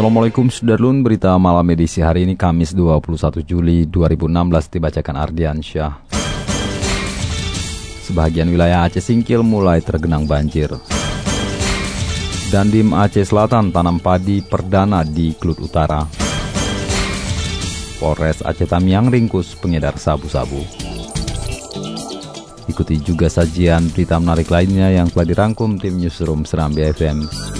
Assalamualaikum Sudarlun, berita malam edisi hari ini Kamis 21 Juli 2016 dibacakan Ardian Syah. Sebagian wilayah Aceh Singkil mulai tergenang banjir. Dandim Aceh Selatan tanam padi perdana di Klut Utara. Polres Aceh Tamiang ringkus pengedar sabu-sabu. Ikuti juga sajian berita menarik lainnya yang telah dirangkum tim Newsroom Serambi FM.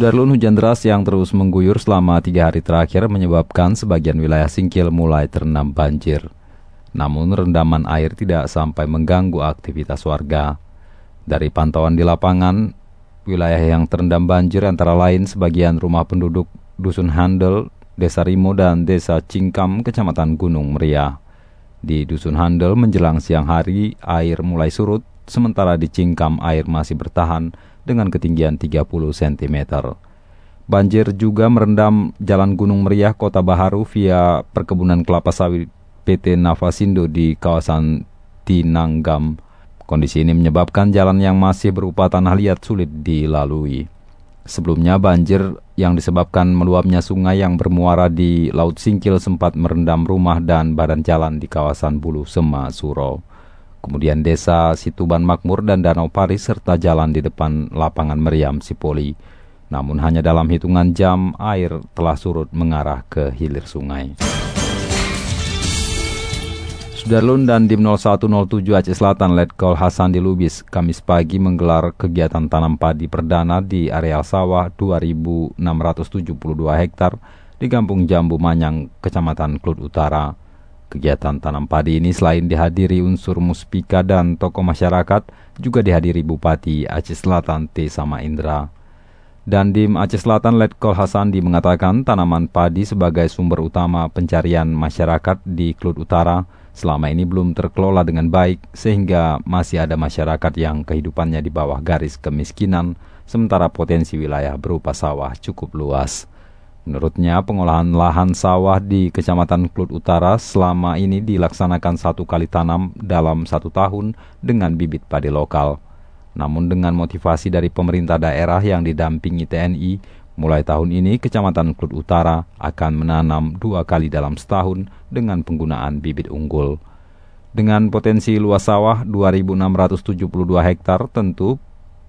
Sudarlun hujan deras yang terus mengguyur selama tiga hari terakhir menyebabkan sebagian wilayah Singkil mulai terendam banjir. Namun rendaman air tidak sampai mengganggu aktivitas warga. Dari pantauan di lapangan, wilayah yang terendam banjir antara lain sebagian rumah penduduk Dusun Handel, Desa Rimo, dan Desa Cingkam, Kecamatan Gunung Meriah. Di Dusun Handel menjelang siang hari, air mulai surut, sementara di Cingkam air masih bertahan dengan ketinggian 30 cm. Banjir juga merendam Jalan Gunung Meriah Kota Baharu via perkebunan kelapa sawit PT Navasindo di kawasan Tinanggam. Kondisi ini menyebabkan jalan yang masih berupa tanah liat sulit dilalui. Sebelumnya banjir yang disebabkan meluapnya sungai yang bermuara di Laut Singkil sempat merendam rumah dan badan jalan di kawasan Bulu Sema, Suro kemudian desa Situban Makmur dan Danau Paris serta jalan di depan lapangan Meriam Sipoli. Namun hanya dalam hitungan jam air telah surut mengarah ke hilir sungai. Sudarlun dan Dim 0107 Aceh Selatan Letkol Hasan di Lubis Kamis pagi menggelar kegiatan tanam padi perdana di areal sawah 2.672 hektar di Kampung Jambu Manyang, Kecamatan Klut Utara. Kegiatan tanam padi ini selain dihadiri unsur muspika dan tokoh masyarakat, juga dihadiri Bupati Aceh Selatan T. Sama Indra. Dandim Aceh Selatan Letkol Hasandi mengatakan tanaman padi sebagai sumber utama pencarian masyarakat di Klut Utara selama ini belum terkelola dengan baik sehingga masih ada masyarakat yang kehidupannya di bawah garis kemiskinan sementara potensi wilayah berupa sawah cukup luas. Menurutnya, pengolahan lahan sawah di Kecamatan Klut Utara selama ini dilaksanakan satu kali tanam dalam satu tahun dengan bibit padi lokal. Namun dengan motivasi dari pemerintah daerah yang didampingi TNI, mulai tahun ini Kecamatan Klut Utara akan menanam dua kali dalam setahun dengan penggunaan bibit unggul. Dengan potensi luas sawah 2.672 hektar, tentu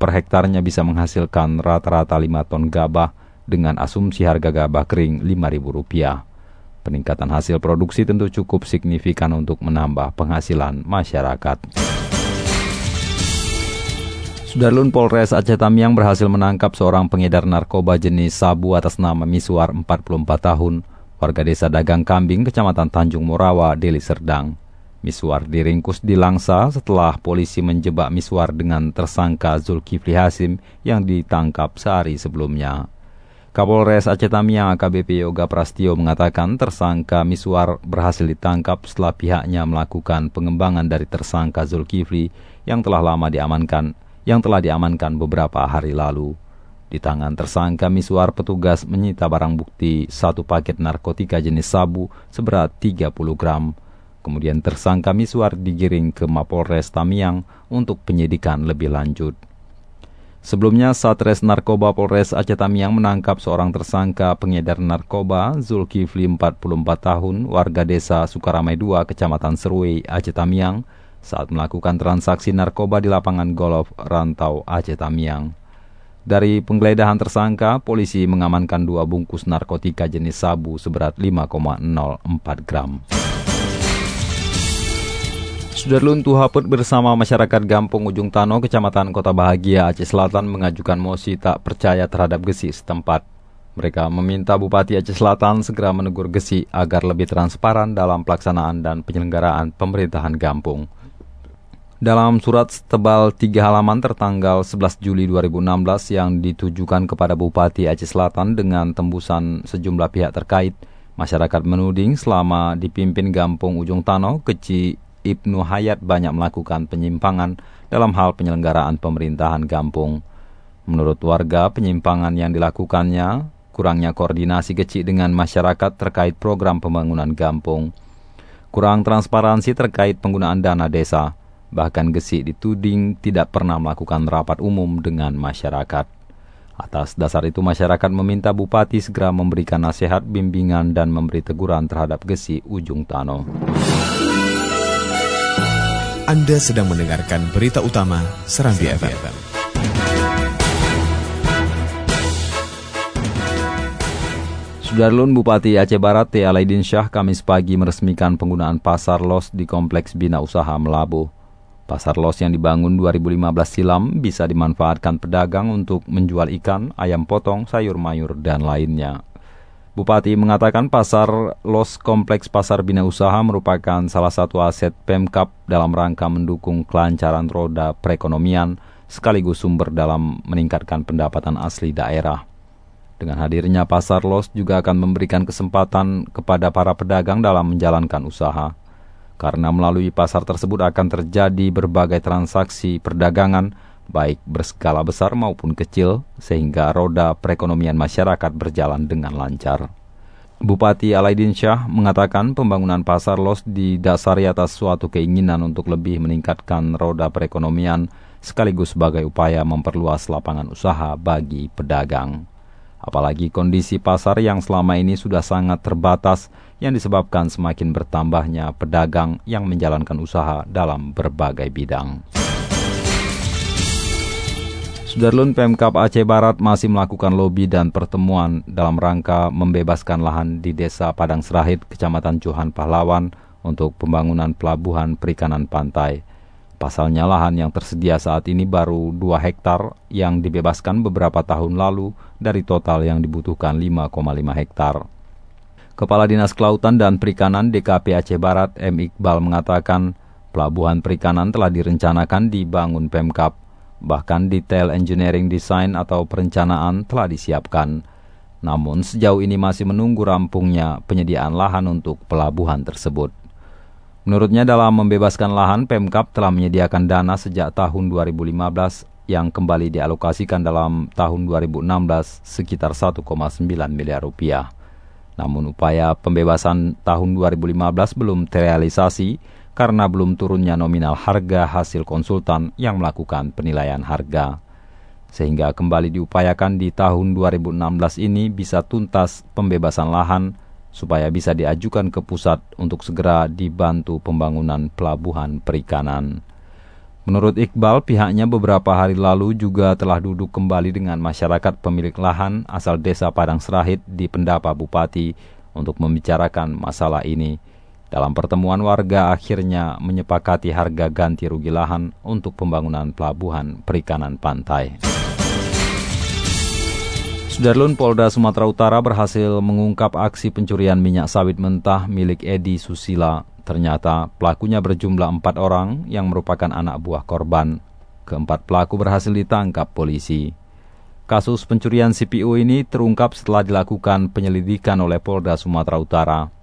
per hektarnya bisa menghasilkan rata-rata 5 ton gabah dengan asumsi harga gabah kering Rp5.000. Peningkatan hasil produksi tentu cukup signifikan untuk menambah penghasilan masyarakat. Sudarlun Polres Aceh Tamiang berhasil menangkap seorang pengedar narkoba jenis sabu atas nama Miswar 44 tahun, warga desa Dagang Kambing, Kecamatan Tanjung Morawa, Deli Serdang. Miswar diringkus di Langsa setelah polisi menjebak Miswar dengan tersangka Zulkifli Hasim yang ditangkap sehari sebelumnya. Kapolres Aceh Tamiang AKBP Yoga Prastio mengatakan tersangka Miswar berhasil ditangkap setelah pihaknya melakukan pengembangan dari tersangka Zulkifli yang telah lama diamankan yang telah diamankan beberapa hari lalu. Di tangan tersangka Miswar petugas menyita barang bukti satu paket narkotika jenis sabu seberat 30 gram. Kemudian tersangka Miswar digiring ke Mapolres Tamiang untuk penyidikan lebih lanjut. Sebelumnya, Satres Narkoba Polres Aceh Tamiang menangkap seorang tersangka pengedar narkoba Zulkifli 44 tahun, warga desa Sukaramai 2, Kecamatan Serui, Aceh Tamiang, saat melakukan transaksi narkoba di lapangan golf Rantau Aceh Tamiang. Dari penggeledahan tersangka, polisi mengamankan dua bungkus narkotika jenis sabu seberat 5,04 gram. Sudarlun Tuhaput bersama masyarakat Gampung Ujung Tano, Kecamatan Kota Bahagia, Aceh Selatan mengajukan mosi tak percaya terhadap Gesi setempat. Mereka meminta Bupati Aceh Selatan segera menegur Gesi agar lebih transparan dalam pelaksanaan dan penyelenggaraan pemerintahan Gampung. Dalam surat tebal tiga halaman tertanggal 11 Juli 2016 yang ditujukan kepada Bupati Aceh Selatan dengan tembusan sejumlah pihak terkait, masyarakat menuding selama dipimpin Gampung Ujung Tano, Keci Ibnu Hayat banyak melakukan penyimpangan dalam hal penyelenggaraan pemerintahan Gampung. Menurut warga, penyimpangan yang dilakukannya kurangnya koordinasi kecil dengan masyarakat terkait program pembangunan Gampung. Kurang transparansi terkait penggunaan dana desa. Bahkan Gesi dituding tidak pernah melakukan rapat umum dengan masyarakat. Atas dasar itu masyarakat meminta Bupati segera memberikan nasihat, bimbingan, dan memberi teguran terhadap Gesi Ujung Tano. Anda sedang mendengarkan berita utama Serambi, FM. FM. Sudarlun Bupati Aceh Barat T. Alaidin Syah Kamis pagi meresmikan penggunaan pasar los di Kompleks Bina Usaha Melabu. Pasar los yang dibangun 2015 silam bisa dimanfaatkan pedagang untuk menjual ikan, ayam potong, sayur mayur, dan lainnya. Bupati mengatakan pasar Los Kompleks Pasar Bina Usaha merupakan salah satu aset Pemkap dalam rangka mendukung kelancaran roda perekonomian sekaligus sumber dalam meningkatkan pendapatan asli daerah. Dengan hadirnya pasar Los juga akan memberikan kesempatan kepada para pedagang dalam menjalankan usaha. Karena melalui pasar tersebut akan terjadi berbagai transaksi perdagangan baik berskala besar maupun kecil, sehingga roda perekonomian masyarakat berjalan dengan lancar. Bupati Alaidin Syah mengatakan pembangunan pasar los didasari atas suatu keinginan untuk lebih meningkatkan roda perekonomian sekaligus sebagai upaya memperluas lapangan usaha bagi pedagang. Apalagi kondisi pasar yang selama ini sudah sangat terbatas yang disebabkan semakin bertambahnya pedagang yang menjalankan usaha dalam berbagai bidang. Sudarlun Pemkap Aceh Barat masih melakukan lobi dan pertemuan dalam rangka membebaskan lahan di Desa Padang Serahit, Kecamatan Johan Pahlawan untuk pembangunan pelabuhan perikanan pantai. Pasalnya lahan yang tersedia saat ini baru 2 hektar yang dibebaskan beberapa tahun lalu dari total yang dibutuhkan 5,5 hektar. Kepala Dinas Kelautan dan Perikanan DKP Aceh Barat M. Iqbal mengatakan pelabuhan perikanan telah direncanakan dibangun Pemkap Bahkan detail engineering design atau perencanaan telah disiapkan. Namun sejauh ini masih menunggu rampungnya penyediaan lahan untuk pelabuhan tersebut. Menurutnya dalam membebaskan lahan, Pemkap telah menyediakan dana sejak tahun 2015 yang kembali dialokasikan dalam tahun 2016 sekitar 1,9 miliar rupiah. Namun upaya pembebasan tahun 2015 belum terrealisasi karena belum turunnya nominal harga hasil konsultan yang melakukan penilaian harga. Sehingga kembali diupayakan di tahun 2016 ini bisa tuntas pembebasan lahan supaya bisa diajukan ke pusat untuk segera dibantu pembangunan pelabuhan perikanan. Menurut Iqbal, pihaknya beberapa hari lalu juga telah duduk kembali dengan masyarakat pemilik lahan asal desa Padang Serahit di Pendapa Bupati untuk membicarakan masalah ini. Dalam pertemuan warga akhirnya menyepakati harga ganti rugi lahan untuk pembangunan pelabuhan perikanan pantai. Sudarlun Polda Sumatera Utara berhasil mengungkap aksi pencurian minyak sawit mentah milik Edi Susila. Ternyata pelakunya berjumlah empat orang yang merupakan anak buah korban. Keempat pelaku berhasil ditangkap polisi. Kasus pencurian CPO ini terungkap setelah dilakukan penyelidikan oleh Polda Sumatera Utara.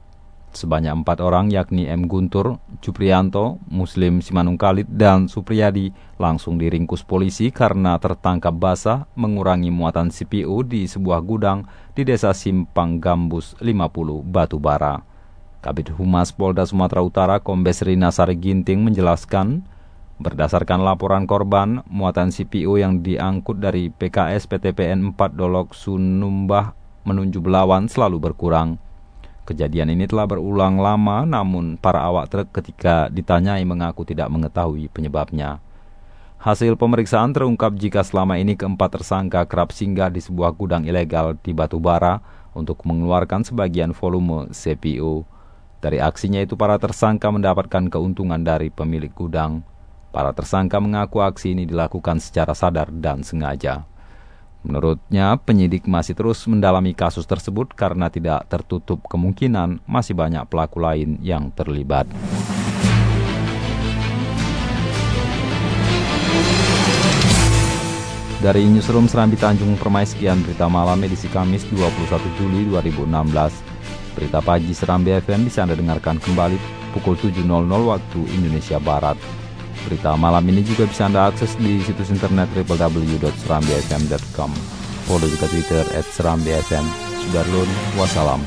Sebanyak empat orang yakni M. Guntur, Cuprianto, Muslim Simanung Khalid, dan Supriyadi langsung diringkus polisi karena tertangkap basah mengurangi muatan CPO di sebuah gudang di desa Simpang Gambus 50 Batubara. Kabit Humas Polda Sumatera Utara Kombes Rina Sari Ginting menjelaskan, berdasarkan laporan korban, muatan CPO yang diangkut dari PKS PTPN 4 Dolok Sunumbah menuju Belawan selalu berkurang. Kejadian ini telah berulang lama namun para awak truk ketika ditanyai mengaku tidak mengetahui penyebabnya. Hasil pemeriksaan terungkap jika selama ini keempat tersangka kerap singgah di sebuah gudang ilegal di Batubara untuk mengeluarkan sebagian volume CPO. Dari aksinya itu para tersangka mendapatkan keuntungan dari pemilik gudang. Para tersangka mengaku aksi ini dilakukan secara sadar dan sengaja. Menurutnya, penyidik masih terus mendalami kasus tersebut karena tidak tertutup kemungkinan masih banyak pelaku lain yang terlibat. Dari Newsroom Serambi Tanjung Permai sekian berita malam edisi Kamis 21 Juli 2016. Berita pagi Serambi FM bisa Anda dengarkan kembali pukul 7.00 waktu Indonesia Barat. Berita malam ini juga bisa Anda akses di situs internet www.serambifm.com. Follow juga Twitter at Serambi FM. Sudarlun, wassalam.